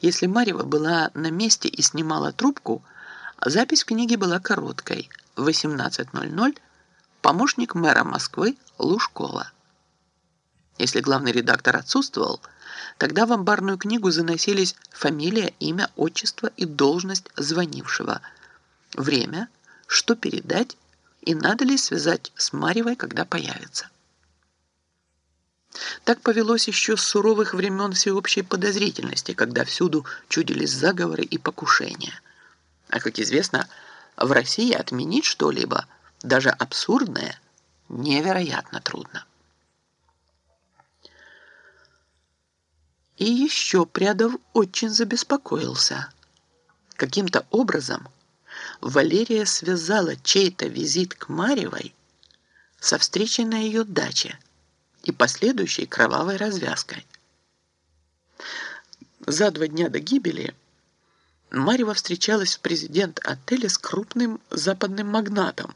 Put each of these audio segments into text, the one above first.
Если Марьева была на месте и снимала трубку, запись в книге была короткой. 18.00. Помощник мэра Москвы Лужкова. Если главный редактор отсутствовал, тогда в амбарную книгу заносились фамилия, имя, отчество и должность звонившего, время, что передать и надо ли связать с Марьевой, когда появится. Так повелось еще с суровых времен всеобщей подозрительности, когда всюду чудились заговоры и покушения. А, как известно, в России отменить что-либо, даже абсурдное, невероятно трудно. И еще Прядов очень забеспокоился. Каким-то образом Валерия связала чей-то визит к Марьевой со встречей на ее даче и последующей кровавой развязкой. За два дня до гибели Марьева встречалась в президент отеля с крупным западным магнатом,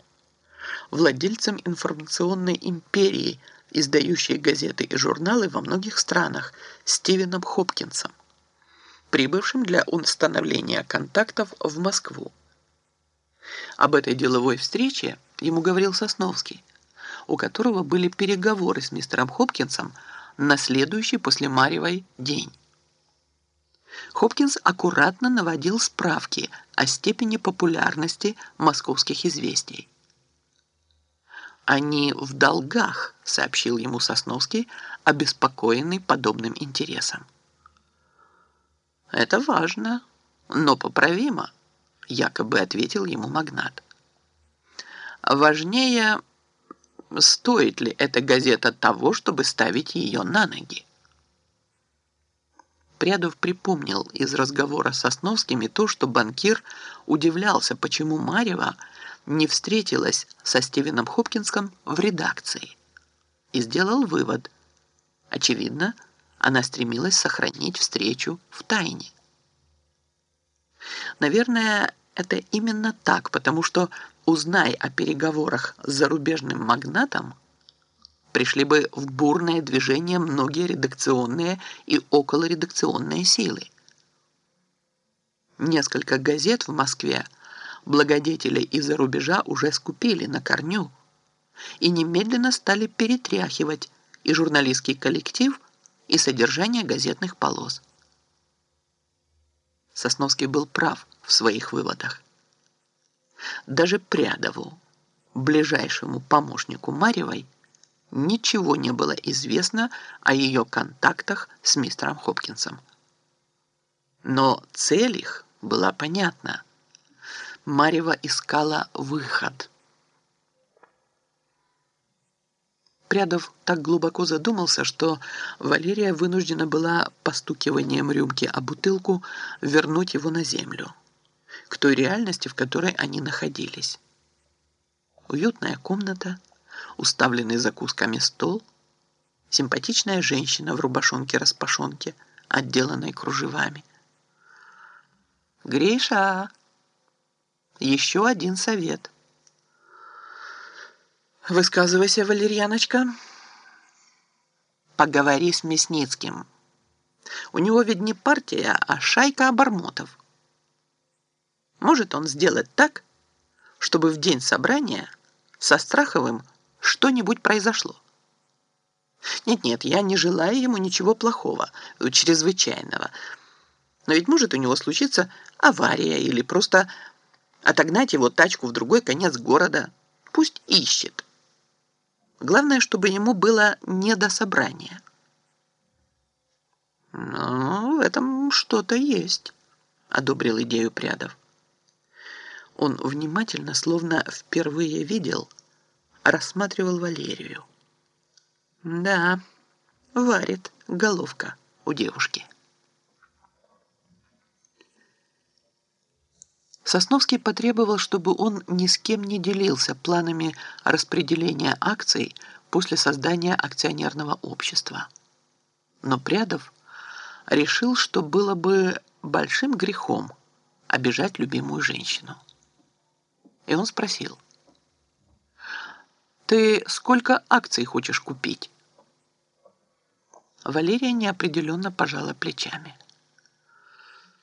владельцем информационной империи, издающей газеты и журналы во многих странах, Стивеном Хопкинсом, прибывшим для установления контактов в Москву. Об этой деловой встрече ему говорил Сосновский, у которого были переговоры с мистером Хопкинсом на следующий после Марьевой день. Хопкинс аккуратно наводил справки о степени популярности московских известий. «Они в долгах», — сообщил ему Сосновский, обеспокоенный подобным интересом. «Это важно, но поправимо», — якобы ответил ему магнат. «Важнее стоит ли эта газета того, чтобы ставить ее на ноги. Прядов припомнил из разговора с Сосновскими то, что банкир удивлялся, почему Марьева не встретилась со Стивеном Хопкинском в редакции, и сделал вывод. Очевидно, она стремилась сохранить встречу в тайне. Наверное, это именно так, потому что узнай о переговорах с зарубежным магнатом, пришли бы в бурное движение многие редакционные и околоредакционные силы. Несколько газет в Москве благодетели из-за рубежа уже скупили на корню и немедленно стали перетряхивать и журналистский коллектив, и содержание газетных полос. Сосновский был прав в своих выводах. Даже Прядову, ближайшему помощнику Марьевой, ничего не было известно о ее контактах с мистером Хопкинсом. Но цель их была понятна. Марьева искала выход. Прядов так глубоко задумался, что Валерия вынуждена была постукиванием рюмки о бутылку вернуть его на землю к той реальности, в которой они находились. Уютная комната, уставленный закусками стол, симпатичная женщина в рубашонке-распашонке, отделанной кружевами. «Гриша, еще один совет». «Высказывайся, валерьяночка». «Поговори с Мясницким. У него ведь не партия, а шайка обормотов». Может он сделать так, чтобы в день собрания со Страховым что-нибудь произошло? Нет-нет, я не желаю ему ничего плохого, чрезвычайного. Но ведь может у него случиться авария или просто отогнать его тачку в другой конец города. Пусть ищет. Главное, чтобы ему было не до собрания. «Ну, в этом что-то есть», — одобрил идею Прядов. Он внимательно, словно впервые видел, рассматривал Валерию. Да, варит головка у девушки. Сосновский потребовал, чтобы он ни с кем не делился планами распределения акций после создания акционерного общества. Но Прядов решил, что было бы большим грехом обижать любимую женщину. И он спросил, «Ты сколько акций хочешь купить?» Валерия неопределенно пожала плечами.